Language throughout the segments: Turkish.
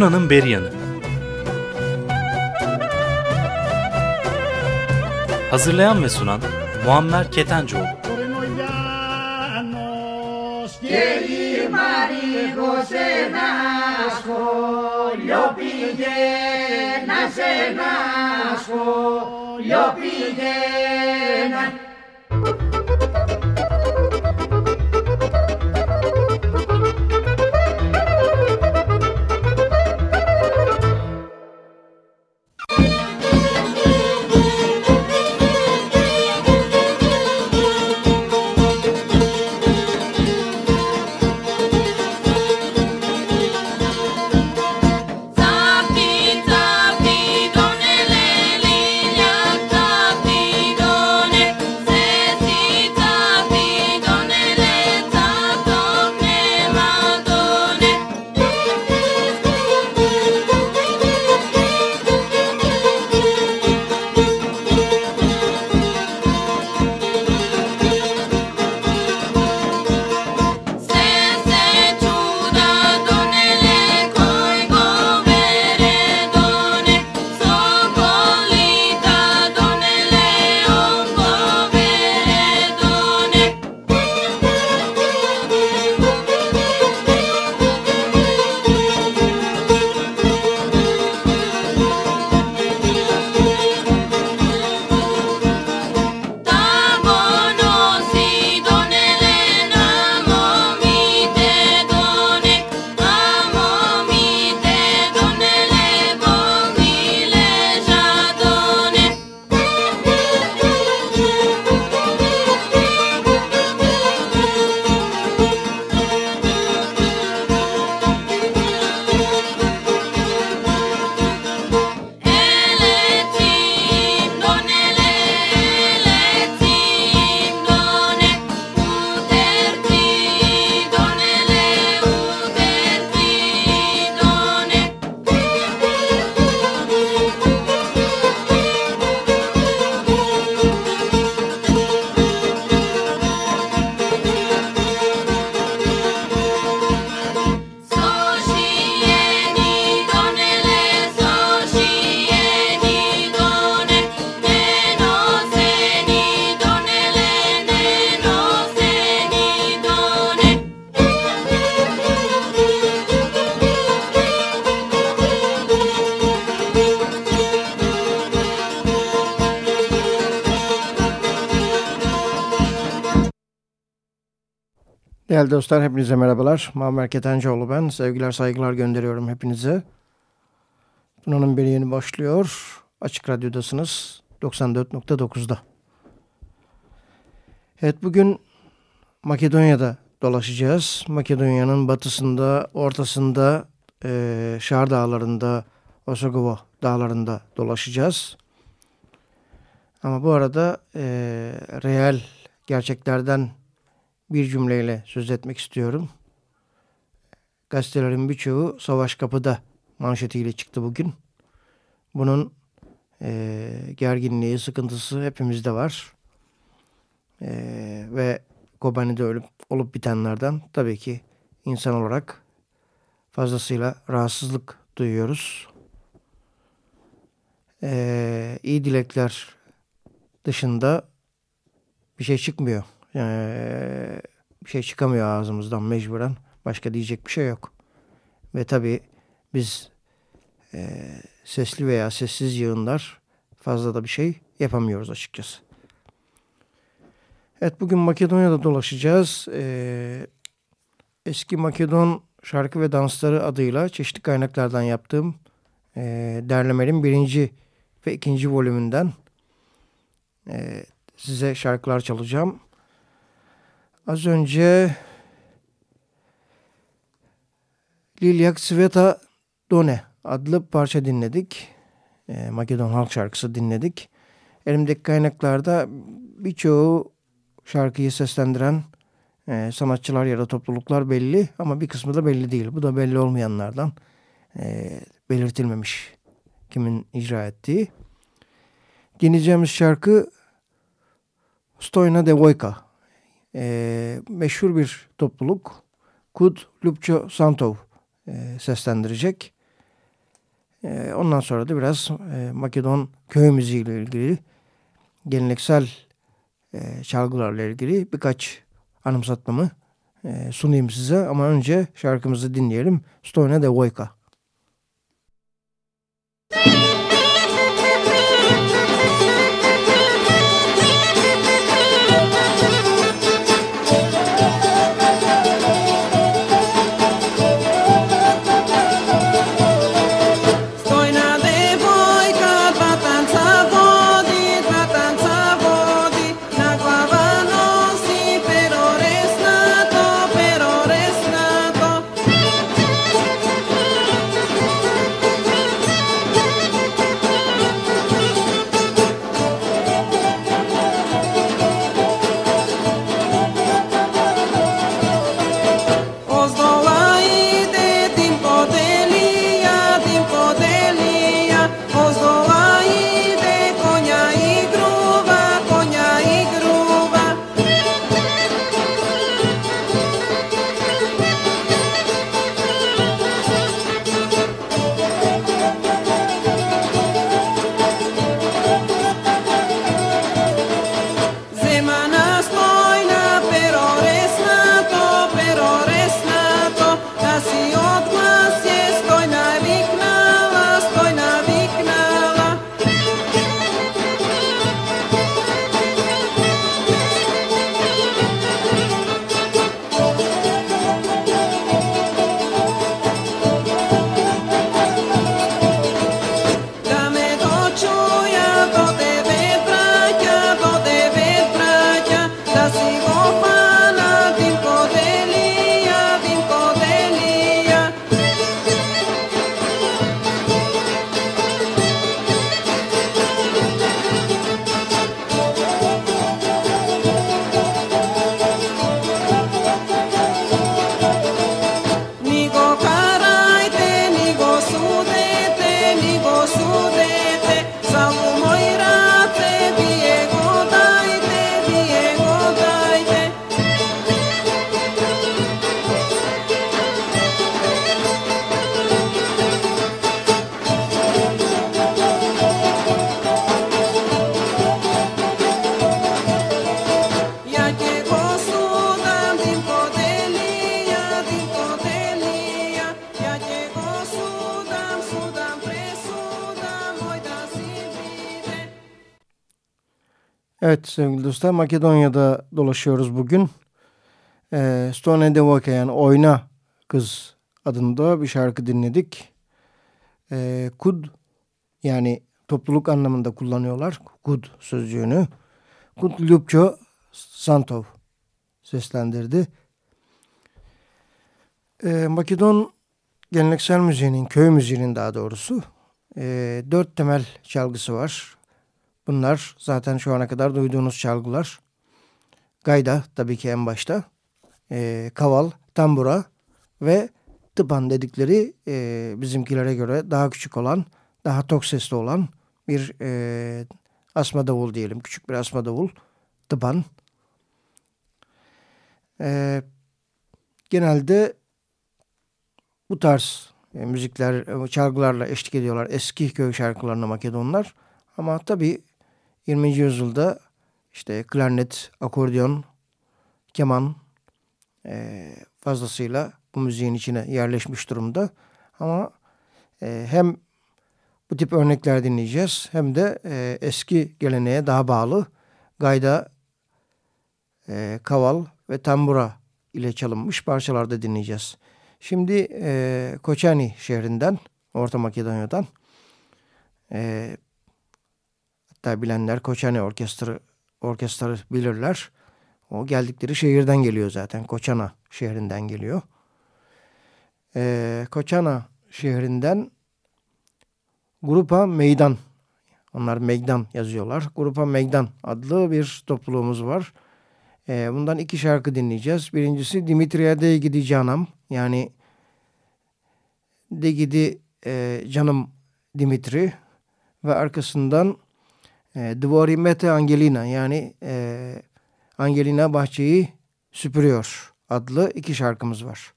Tuna'nın Beriyanı Hazırlayan ve sunan Muammer Ketencoğlu Değerli dostlar hepinize merhabalar. Muammer Ketencoğlu ben. Sevgiler saygılar gönderiyorum hepinize. Tuna'nın bir yeni başlıyor. Açık Radyo'dasınız 94.9'da. Evet bugün Makedonya'da dolaşacağız. Makedonya'nın batısında, ortasında, e, Şar Dağları'nda, Osogova Dağları'nda dolaşacağız. Ama bu arada e, real gerçeklerden bir cümleyle söz etmek istiyorum. Gazetelerin birçoğu savaş kapıda manşetiyle çıktı bugün. Bunun e, gerginliği, sıkıntısı hepimizde var. E, ve Kobani'de ölüp olup bitenlerden tabii ki insan olarak fazlasıyla rahatsızlık duyuyoruz. E, iyi dilekler dışında bir şey çıkmıyor. Ee, bir şey çıkamıyor ağzımızdan mecburen. Başka diyecek bir şey yok. Ve tabii biz e, sesli veya sessiz yığınlar fazla da bir şey yapamıyoruz açıkçası. Evet bugün Makedonya'da dolaşacağız. Ee, eski Makedon şarkı ve dansları adıyla çeşitli kaynaklardan yaptığım e, derlemenin birinci ve ikinci volümünden e, size şarkılar çalacağım. Az önce Lilyak Sveta Done adlı parça dinledik. E, Makedon halk şarkısı dinledik. Elimdeki kaynaklarda birçoğu şarkıyı seslendiren e, sanatçılar ya da topluluklar belli ama bir kısmı da belli değil. Bu da belli olmayanlardan e, belirtilmemiş kimin icra ettiği. Dinleyeceğimiz şarkı Stoyna Devojka. E, meşhur bir topluluk. Kud Lupço Santov e, seslendirecek. E, ondan sonra da biraz e, Makedon köy müziği ilgili geleneksel e, çalgılarla ilgili birkaç anımsatmamı e, sunayım size. Ama önce şarkımızı dinleyelim. Stoyna Devojka. Evet sevgili dostlar Makedonya'da dolaşıyoruz bugün. E, Stone Devoke yani Oyna Kız adında bir şarkı dinledik. E, kud yani topluluk anlamında kullanıyorlar. Kud sözcüğünü. Kud Lupço Santov seslendirdi. E, Makedon geleneksel müziğinin, köy müziğinin daha doğrusu e, dört temel çalgısı var. Bunlar zaten şu ana kadar duyduğunuz çalgılar. Gayda tabii ki en başta. E, kaval, tambura ve tıpan dedikleri e, bizimkilere göre daha küçük olan, daha tok sesli olan bir e, asma davul diyelim. Küçük bir asma davul. Tıpan. E, genelde bu tarz e, müzikler, çalgılarla eşlik ediyorlar. Eski köy şarkılarına Makedonlar. Ama tabii 20. yüzyılda işte klarnet, akordeon, keman e, fazlasıyla bu müziğin içine yerleşmiş durumda. Ama e, hem bu tip örnekler dinleyeceğiz. Hem de e, eski geleneğe daha bağlı gayda, e, kaval ve tambura ile çalınmış parçalarda dinleyeceğiz. Şimdi e, Koçani şehrinden, Orta Makedonya'dan e, hatta bilenler Koçani Orkestra orkestrayı bilirler. O geldikleri şehirden geliyor zaten. Koçana şehrinden geliyor. E, Koçana şehrinden Grupa Meydan. Onlar Meydan yazıyorlar. Grupa Meydan adlı bir topluluğumuz var. E, bundan iki şarkı dinleyeceğiz. Birincisi Dimitriya de gidi canım. Yani de gidi e, canım Dimitri. Ve arkasından e, Dvori Mete Angelina yani e, Angelina bahçeyi süpürüyor adlı iki şarkımız var.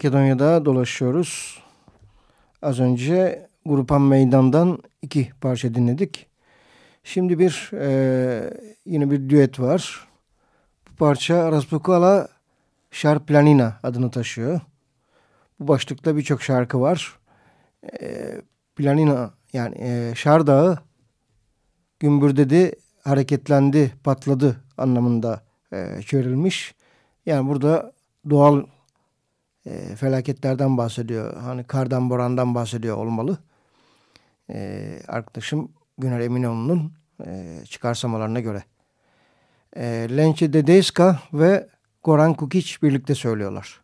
Makedonya'da dolaşıyoruz. Az önce Grupan Meydan'dan iki parça dinledik. Şimdi bir e, yine bir düet var. Bu parça Raspukala Şarplanina adını taşıyor. Bu başlıkta birçok şarkı var. E, Planina yani e, Şar Dağı gümbürdedi, hareketlendi, patladı anlamında e, çevrilmiş. Yani burada doğal e, felaketlerden bahsediyor. Hani kardan borandan bahsediyor olmalı. E, arkadaşım Güner Eminoğlu'nun e, çıkarsamalarına göre. E, Lençe Dedeska ve Goran Kukic birlikte söylüyorlar.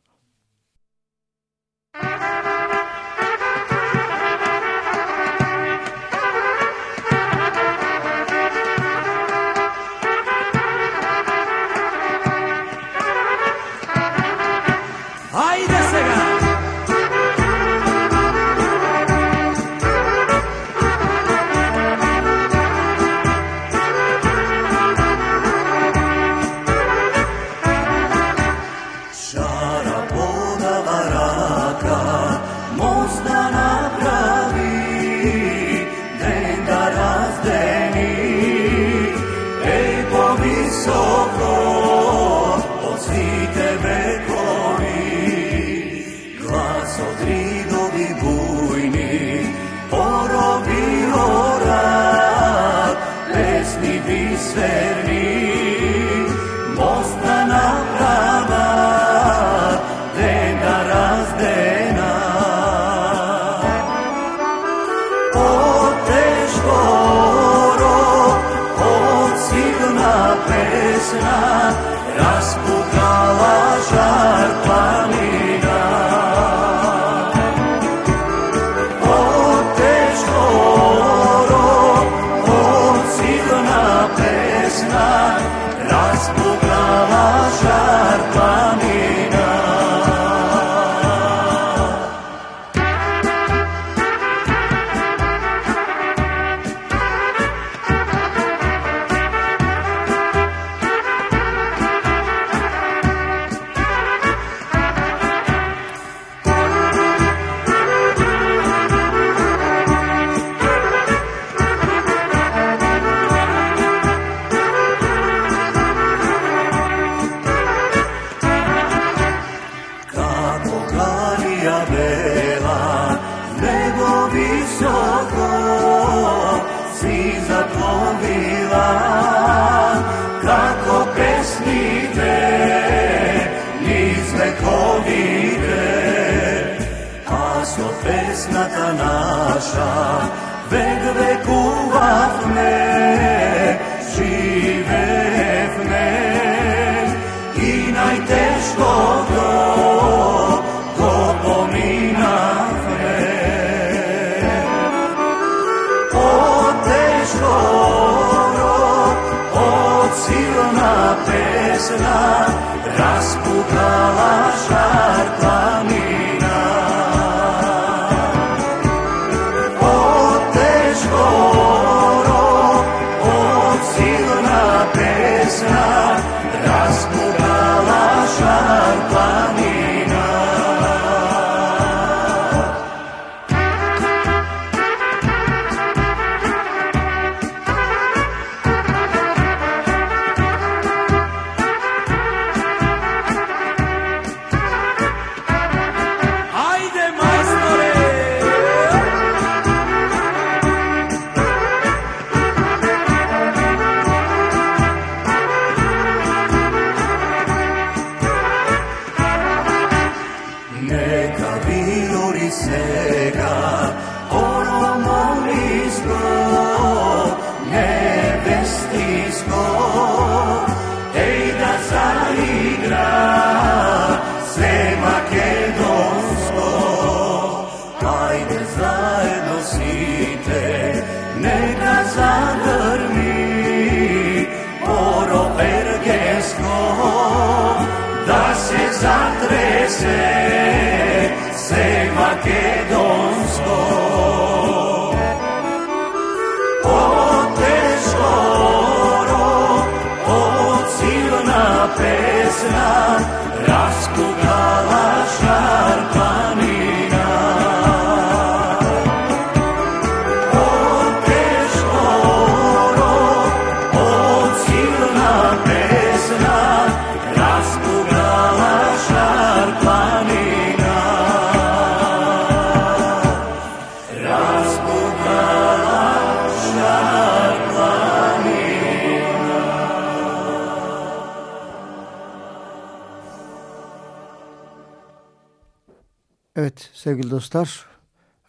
Sevgili dostlar.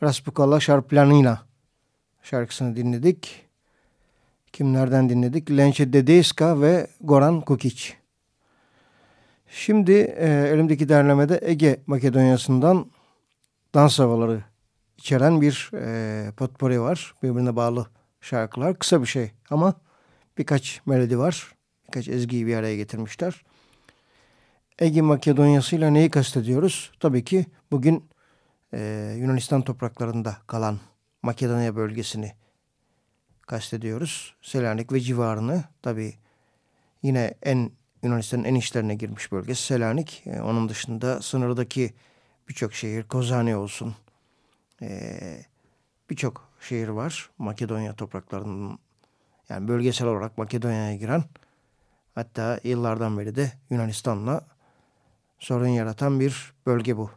Raspukala Şarplanina şarkısını dinledik. Kimlerden dinledik? Lençe Dedeska ve Goran Kukic. Şimdi e, elimdeki derlemede Ege Makedonya'sından dans havaları içeren bir e, potpori var. Birbirine bağlı şarkılar. Kısa bir şey ama birkaç melodi var. Birkaç ezgiyi bir araya getirmişler. Ege Makedonyası ile neyi kastediyoruz? Tabii ki bugün e, Yunanistan topraklarında kalan Makedonya bölgesini kastediyoruz. Selanik ve civarını tabi yine en Yunanistan'ın en içlerine girmiş bölgesi Selanik. E, onun dışında sınırdaki birçok şehir Kozani olsun. E, birçok şehir var Makedonya topraklarının yani bölgesel olarak Makedonya'ya giren hatta yıllardan beri de Yunanistan'la sorun yaratan bir bölge bu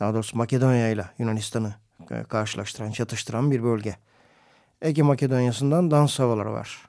daha doğrusu Makedonya ile Yunanistan'ı e, karşılaştıran, çatıştıran bir bölge. Ege Makedonya'sından dans havaları var.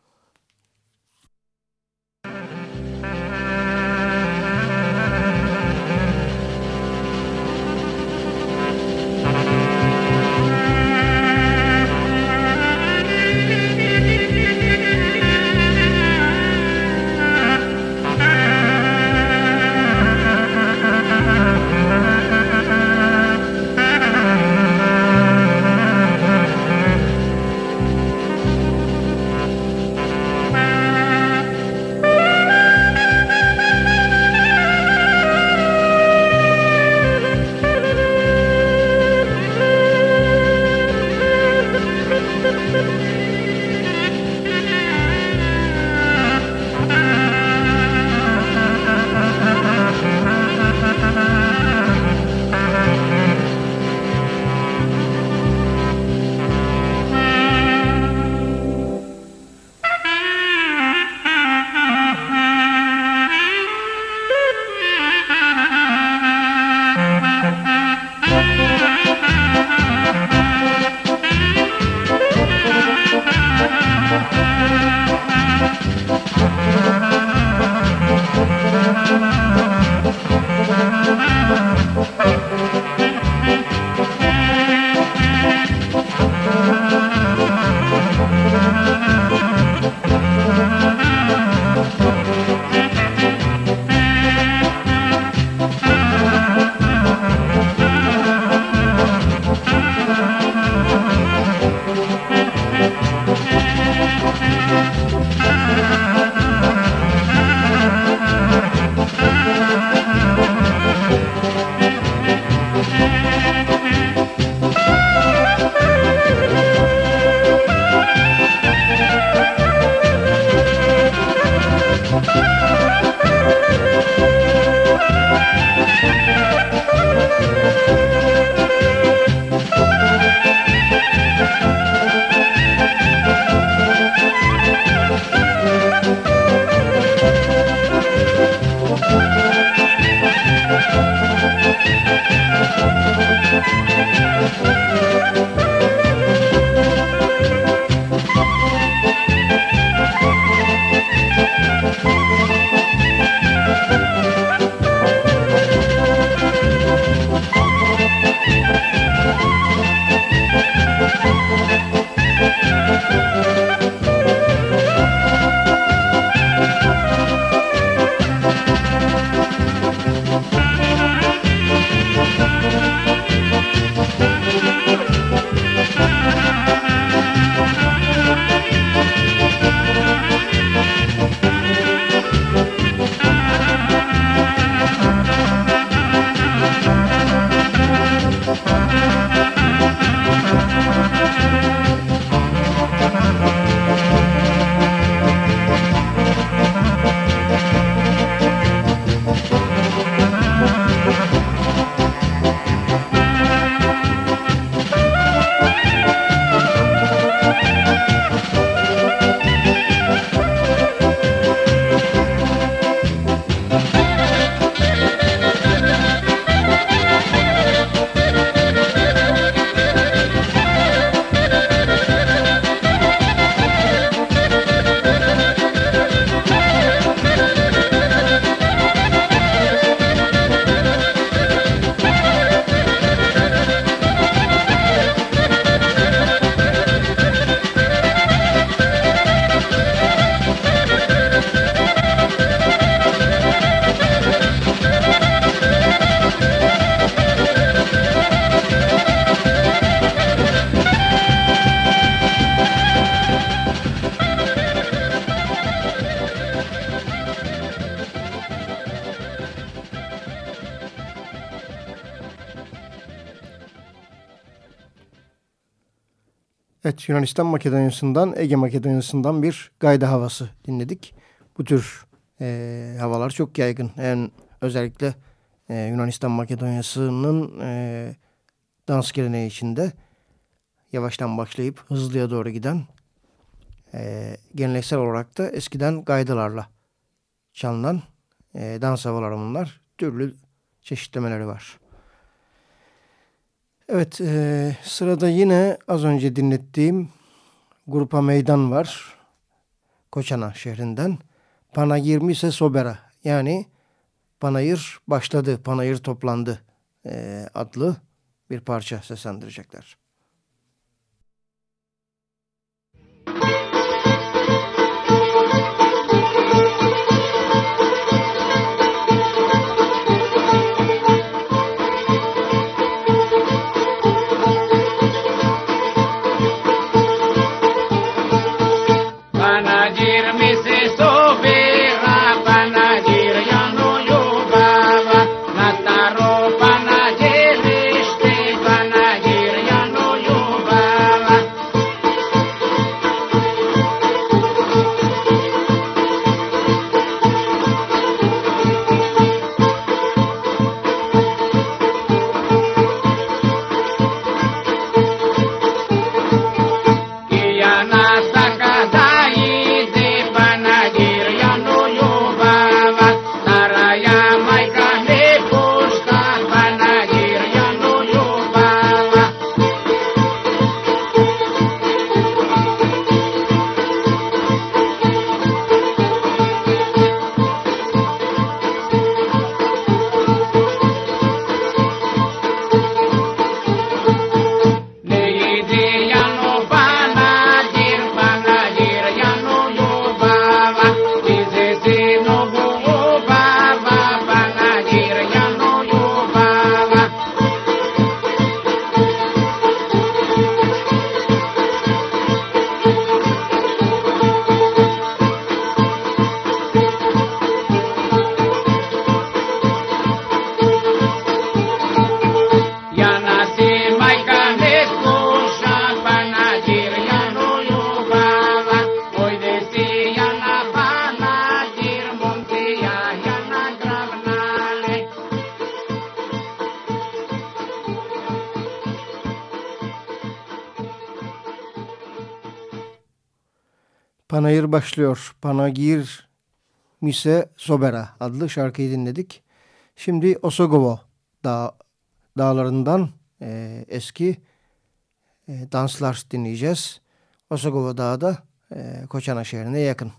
Yunanistan Makedonya'sından Ege Makedonya'sından bir gayda havası dinledik. Bu tür e, havalar çok yaygın. En özellikle e, Yunanistan Makedonya'sının e, dans geleneği içinde yavaştan başlayıp hızlıya doğru giden e, geleneksel olarak da eskiden gaydalarla çalınan e, dans havaları bunlar. Türlü çeşitlemeleri var. Evet e, sırada yine az önce dinlettiğim grupa meydan var. Koçana şehrinden. Panagirmise Sobera yani Panayır başladı, Panayır toplandı e, adlı bir parça seslendirecekler. Panayır başlıyor. Panagir Mise Sobera adlı şarkıyı dinledik. Şimdi Osogovo dağ, dağlarından e, eski e, danslar dinleyeceğiz. Osogovo Dağı da e, Koçana şehrine yakın.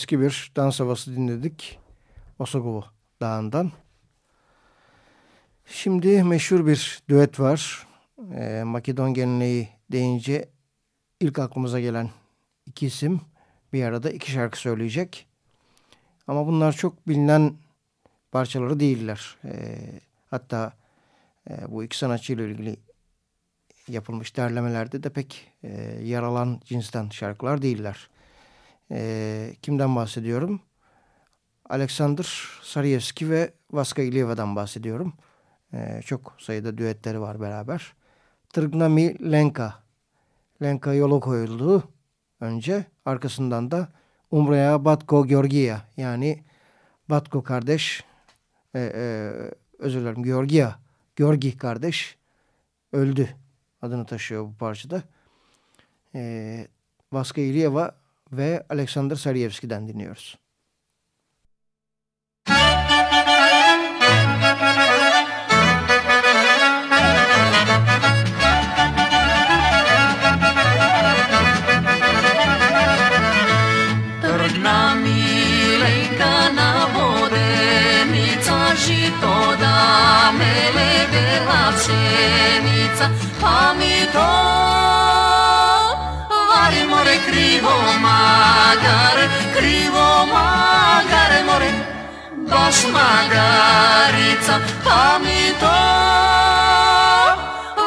Eski bir dans havası dinledik. Osogovo Dağı'ndan. Şimdi meşhur bir düet var. E, Makedon geleneği deyince ilk aklımıza gelen iki isim bir arada iki şarkı söyleyecek. Ama bunlar çok bilinen parçaları değiller. E, hatta e, bu iki sanatçıyla ilgili yapılmış derlemelerde de pek e, yer alan cinsten şarkılar değiller. E, kimden bahsediyorum? Alexander Sarayevski ve Vaska İlyeva'dan bahsediyorum. E, çok sayıda düetleri var beraber. Trgnami Lenka. Lenka yola koyuldu önce. Arkasından da Umreya Batko Georgia yani Batko kardeş e, e, özür dilerim Georgia Georgi kardeş öldü adını taşıyor bu parçada. E, Vaska İlyeva ve Alexander Sarayevski'den dinliyoruz. море, баш магарица, па ми то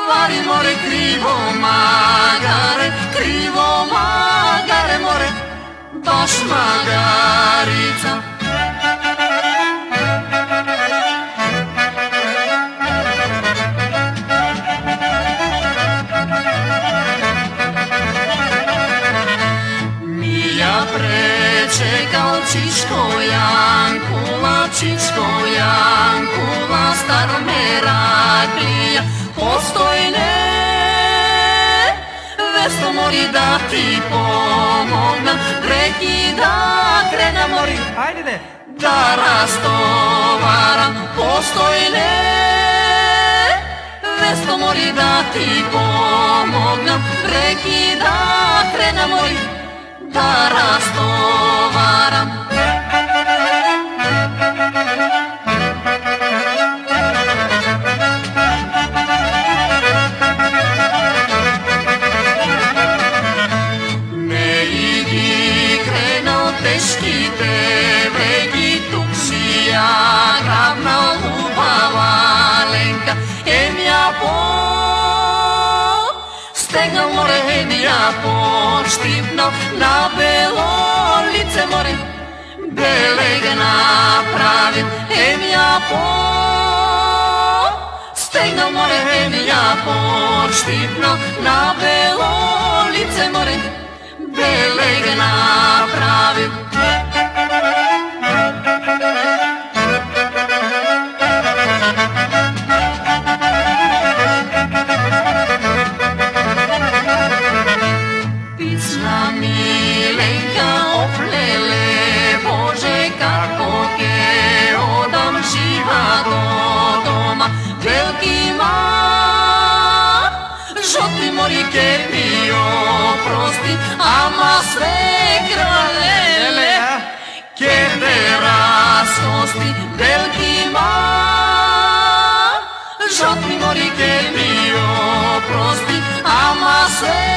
вари море, криво магаре, криво магаре море, баш магарица. Kovačičkojan, Kovačičkojan, Kova stara me radija, postojne. Vesno mori da ti pomognem, reki da krenem mori, ajde ne, da rastovaram, postojne. Vesno mori da ti pomognem, reki da krenem mori, da rastovaram. поштивно на бело лице море. Белег направим, ем ја по... Стегна море, ем ја поштивно на бело лице море. Белег направим. Ama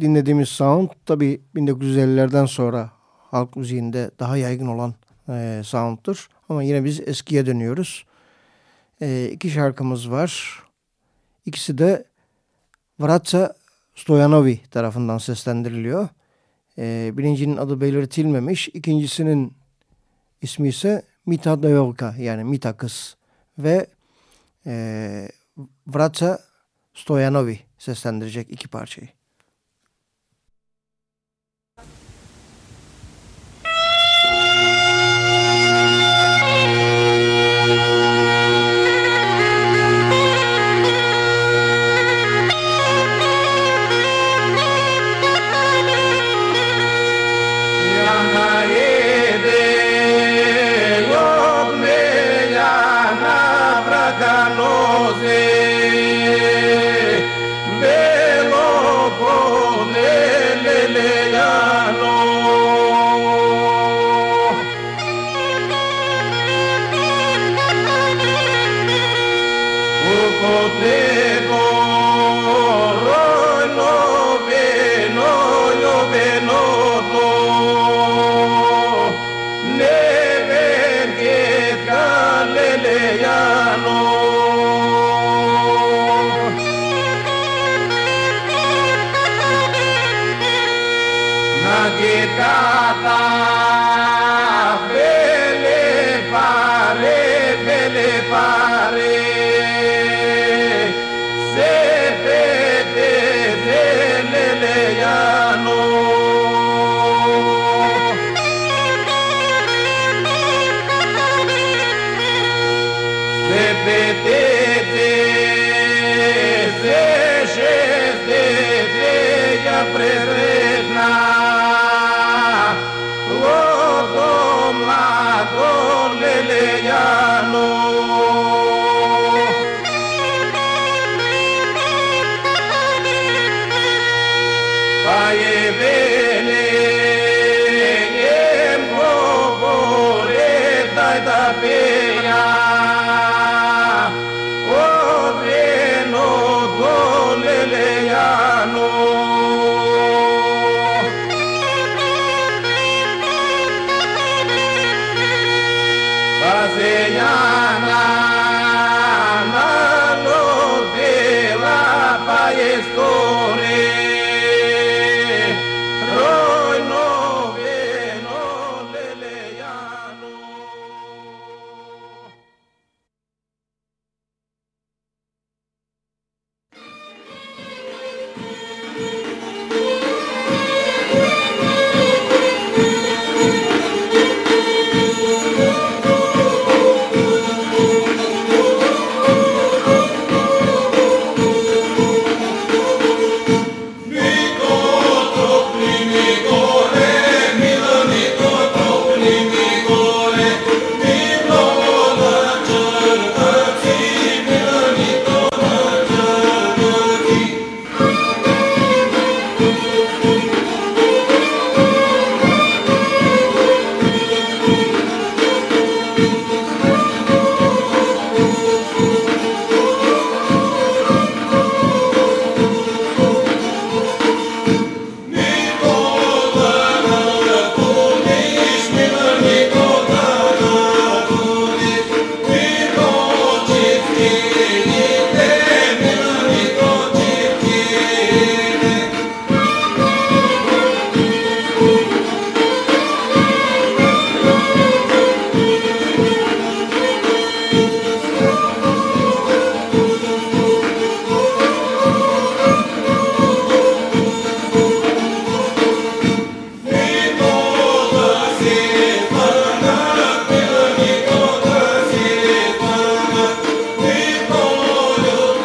dinlediğimiz sound tabi 1950'lerden sonra halk müziğinde daha yaygın olan e, sound'tur. Ama yine biz eskiye dönüyoruz. E, iki şarkımız var. İkisi de Vratsa Stojanovi tarafından seslendiriliyor. E, birincinin adı belirtilmemiş. İkincisinin ismi ise Mita Dayorka yani Mita Kız ve e, Vratsa Stojanovi seslendirecek iki parçayı.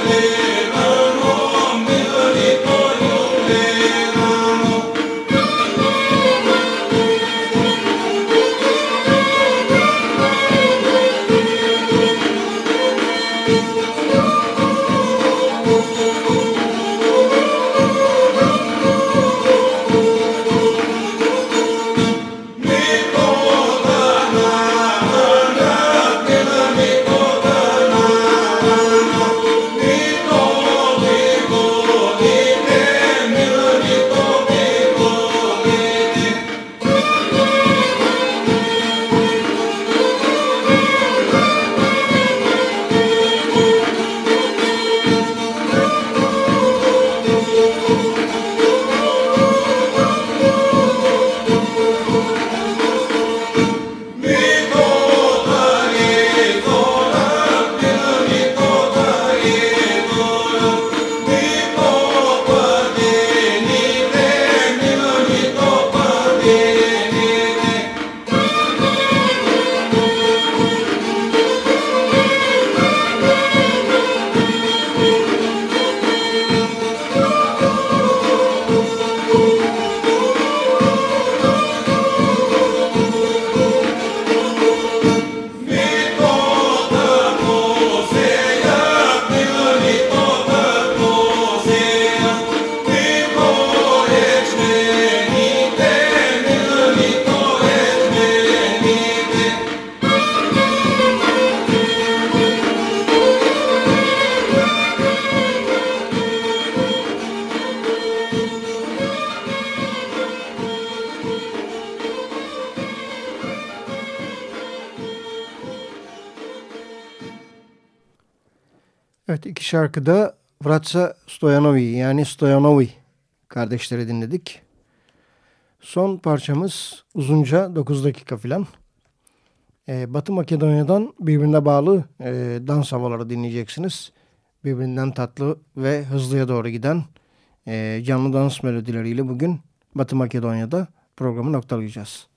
Hallelujah. Evet iki şarkıda Vratsa Stojanovi yani Stojanovi kardeşleri dinledik. Son parçamız uzunca 9 dakika filan. Ee, Batı Makedonya'dan birbirine bağlı e, dans havaları dinleyeceksiniz. Birbirinden tatlı ve hızlıya doğru giden e, canlı dans melodileriyle bugün Batı Makedonya'da programı noktalayacağız.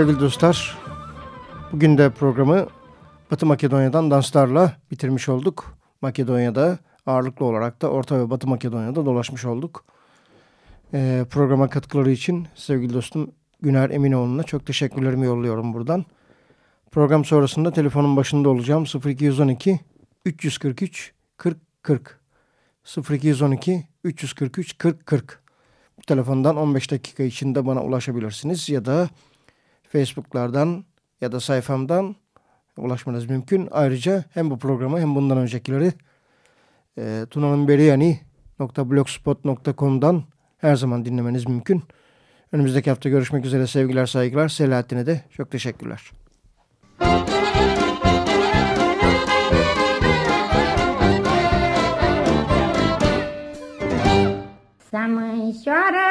Sevgili dostlar, bugün de programı Batı Makedonya'dan danslarla bitirmiş olduk. Makedonya'da ağırlıklı olarak da Orta ve Batı Makedonya'da dolaşmış olduk. Ee, programa katkıları için sevgili dostum Güner Eminoğlu'na çok teşekkürlerimi yolluyorum buradan. Program sonrasında telefonun başında olacağım 0212 343 40 40 0212 343 40 40 Bu telefondan 15 dakika içinde bana ulaşabilirsiniz ya da Facebook'lardan ya da sayfamdan ulaşmanız mümkün. Ayrıca hem bu programı hem bundan öncekileri e, tunanınberiyani.blogspot.com'dan her zaman dinlemeniz mümkün. Önümüzdeki hafta görüşmek üzere sevgiler saygılar. Selahattin'e de çok teşekkürler. Să mânșoară